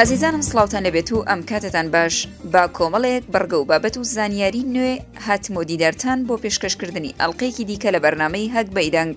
ئازیزانم سلااوان لەبێت و ئەم کاتتان باش با کۆمەڵەیەک بڕگە و بابەت و زانیاری نوێ هاتمۆدیدارتان بۆ پێشکەشکردنی ئەلقەیەکی دیکە لە بەرنمەی هەک بەیدەنگ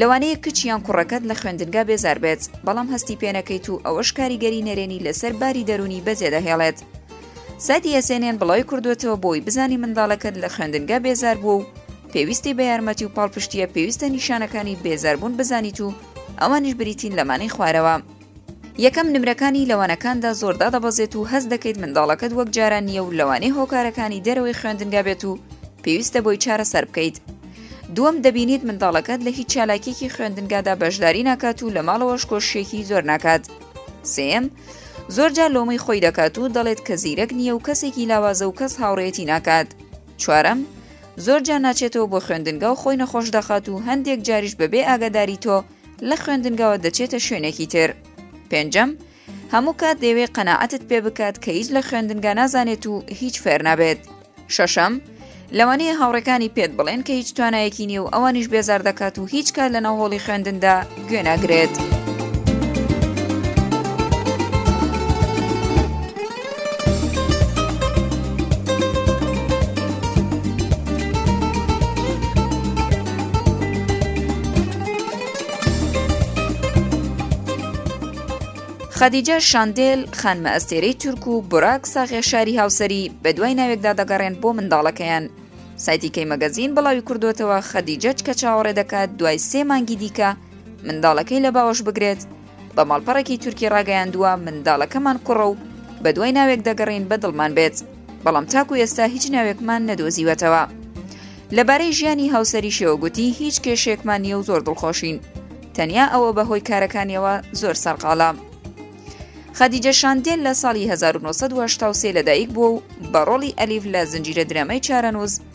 لەوانەیە کچ یان کوڕەکەت لە خوێندنگا بێزار بێت، بەڵام هەستی پێ نەکەیت و ئەوەش کاریگەری نەرێنی لەسەر باری دەروونی بەجێ دەهێڵێت. سایتی ئێسێنێن بڵاوی کردووەتەوە بۆی بزانی منداڵەکەت لە خوێندنگا بێزار بووە و پێویستی بە یارمەتی و پاڵپشتییە پێویستە نیشانەکانی بێزاربوون بزانیت و ئەوانیش بریتین لەمانەی خوارەوە. یەکەم، نمرەکانی لە وانەکاندا زۆر دادەبەزێت و هەست دەکەیت منداڵەکەت وەک جاران نییە و لەوانەیە هۆکارەکانی دەرەوەی خوێندنگا بێت و پێویستە بۆی چارەسەر بکەیت. دووەم، دەبینیت منداڵەکەت لە هیچ چالاکییەکی خوێندنگادا بەشداری ناکات و لە ماڵەوەش کۆششێکی زۆر ناکات. سێیەم، زۆر جار لۆمەی خۆی دەکات و دەڵێت کە زیرەک نییە و کەسێکی لاوازە و کەس هاوڕێیەتی ناکات. چوارەم، زۆر جار ناچێتەوە بۆ خوێندنگا و خۆی نەخۆش دەخات و هەندێک جاریش بەبێ ئاگاداری تۆ، لە خوێندنگەوە دەچێتە شوێنێکی تر. پێنجەم، هەموو کات دەیەوێت قەناعەتت پێ بکات کە هیچ لە خوێندنگا نازانێت و هیچ فێر نابێت. شەشەم، لەوانەیە هاوڕێکانی پێت بڵێن کە هیچ توانایەکی نیە و ئەوانیش بێزار دەکات و هیچ کات لە ناو هۆڵی خوێندندا گوێ ناگرێت. خەدیجە شاندێل خانمە ئەستێرەی تورک و براک ساغێ شاری هاوسەری بە دوای ناوێکدا دەگەڕێن بۆ منداڵەکەیان سایتیکەی مەگەزین بڵاوی کردوێتەوە خەدیجەج کە چاوەڕێ دەکات دوای سێ مانگی دیکە منداڵەکەی لە باوەش بگرێت بە ماڵپەڕێکی تورکی ڕاگەیاندووە منداڵەکەمان کوڕە و بە دوای ناوێک دەگەڕین بە دڵمان بێت بەڵام تاکو ئێستا هیچ ناوێکمان نەدۆزیوەتەوە لەبارەی ژیانی هاوسری شێوەگوتی هیچ کێشێکمان نیە و زۆر دڵخۆشین تەنیا ئەوە بەهۆی کارەکانیەوە زۆر سەرقاڵە خەدیجە شاندێل لە ساڵی 1970 لەدایک بوو و بە ڕۆڵی ئەلیف لە زنجیرە درامای چارەنووز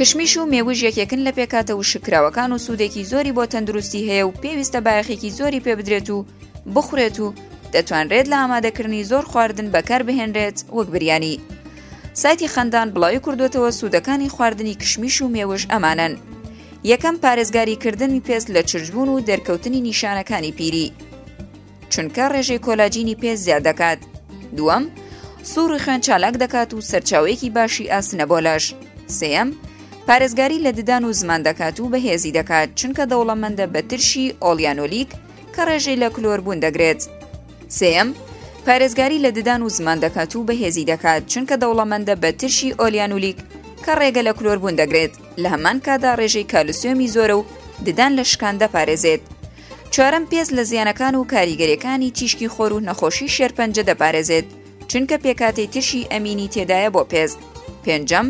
کشمیش و مێوژ یەکێکن لە پێکاتە وشککراوەکان و سوودێکی زۆری بۆ تەندروستی هەیە و پێویستە بایەخێکی زۆری پێ بدرێت و بخورێت و دەتوانرێت لە ئامادەکردنی زۆر خواردن بەکار بهێنرێت وەک بریانی سایتی خەندان بڵاوی کردوێتەوە سوودەکانی خواردنی کشمیش و مێوژ ئەمانەن یەکەم پارێزگاری کردنی پێست لە چرجبوون و دەرکەوتنی نیشانەکانی پیری چونکە ڕێژەی کۆلاجینی پێست زیاد دەکات دووەم سوڕی خوێن چالاک دەکات و سەرچاوەیەکی باشی ئاسنە بۆ لەش سێەم پارێزگاری لە ددان و زمان دەکات و بەهێزی دەکات چونکە دەوڵەمەندە بە ترشی ئۆلیانۆلیک کە ڕێژەی لە کلۆربوون دەگرێت سێم پارێزگاری لە ددان و زمان دەکات و بەهێزی دەکات چونکە دەوڵەمەندە بە ترشی ئۆلیانولیک کە ڕێگە لە کلۆربوون دەگرێت لە هەمان کادا ڕێژەی کالسیۆمی زۆرە و ددان لە شکاندە پارێزێت چوارەم پێست لە زیانەکان و کاریگەریەکانی تیشکی خۆر و نەخۆشی شێرپەنجە دەپارێزێت چونکە پێکاتی ترشی ئەمینی تێدایە بۆ پێست پێنجەم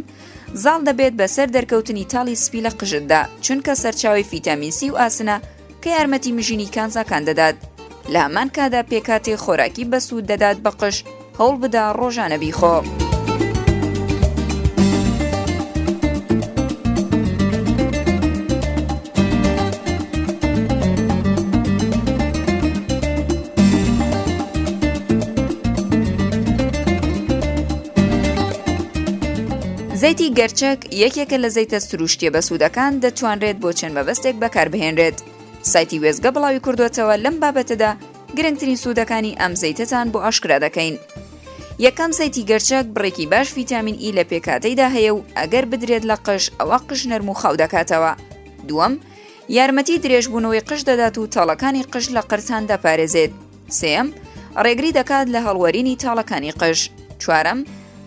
زاڵ دەبێت بەسەر دەرکەوتنی تاڵی سپی لە قژتدا چونکە سەرچاوی فیتامینسی و ئاسنە کە یارمەتی مژینی کانزاکان دەدات لە هەمان کادا پێکاتی خۆراکی بەسوود دەدات بە قژ هەوڵ بدە ڕۆژانە بیخۆ. زەیتی گەرچەک یەکێکە لە زەیتە سروشتیە بەسوودەکان دەتوانرێت بۆ چەند مەبەستێک بەکاربهێنرێت سایتی وێزگە بڵاوی کردوێتەوە لەم بابەتەدا گرنگترین سوودەکانی ئەم زەیتەتان بۆ ئاشکرا دەکەین. یەکەم زەیتی گەرچەک بڕێکی باش فیتامین ئی لە پێکهاتەیدا هەیە و ئەگەر بدرێت لە قژ ئەوا قژ نەرم و خاو دەکاتەوە. دووەم، یارمەتی درێژبوونەوەی قژ دەدات و تاڵەکانی قژ لە قرتان دەپارێزێت. سێیەم، ڕێگری دەکات لە هەڵوەرینی تاڵەکانی قژ. چوارەم،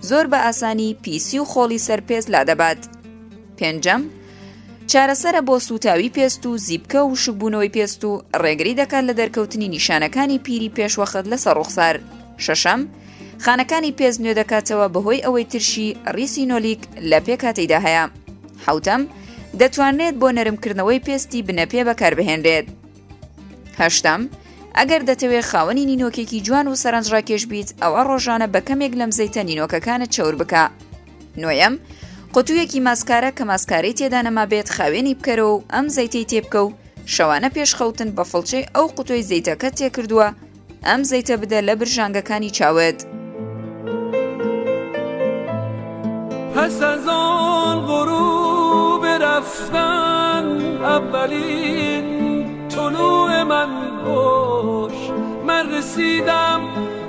زۆر بە ئاسانی پیسی و خۆڵی سەر پێست لادەبات. پێنجەم، چارەسەرە بۆ سووتاوی پێست و زیپکە و وشکبوونەوەی پێست و ڕێگری دەکات لە دەرکەوتنی نیشانەکانی پیری پێشوەخت لەسەر ڕوخسار شەشەم خانەکانی پێست نوێ دەکاتەوە بەهۆی ئەوەی ترشی ڕیسینۆلیک لە پێکاتیدا هەیە حوتەم دەتوانرێت بۆ نەرمکردنەوەی پێستی بنەپێ بەکاربهێنرێت هەشتم ئەگەر دەتەوێت خاوەنی نینۆکێکی جوان و سەرنجڕاکێش بیت ئەوە ڕۆژانە بە کەمێک لەم زەیتە نینۆکەکانت چەور بکە نۆیەم، قوتوویەکی ماسکارە کە ماسکارەی تێدا نەمابێت خاوێنی بکەرەوە و ئەم زەیتەی تێبکە و شەوانە پێش خەوتن بە فڵچەی ئەو قوتۆی زەیتەکە تێکردووە ئەم زەیتە بدە لە برژانگەکانی چاوت. پس از آن غروب رفتن اولین طلوع من خوش من رسیدم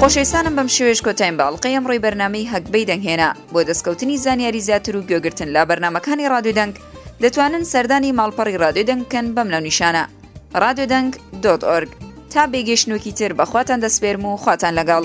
خۆشەویستانم بەم شێوەیەش کۆتایم بە ئەڵقەی ئەمڕۆی بەرنامەی هەک بەی دەنگ هێنا بۆ دەستکەوتنی زانیاری زیاتر و گوێگرتن لە بەرنمەکانی ڕادوی دەنگ دەتوانن سەردانی ماڵپەڕی ڕادوی دەنگ بکەن بەم ناو نیشانە ڕادو دەنگ دۆت ئۆرگ تا بێگەشتنوکی تر بەخواتان دەسپێرم و خواتان لەگەڵ.